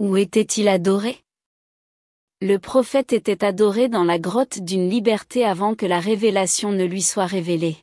Où était-il adoré? Le prophète était adoré dans la grotte d'une liberté avant que la révélation ne lui soit révélée.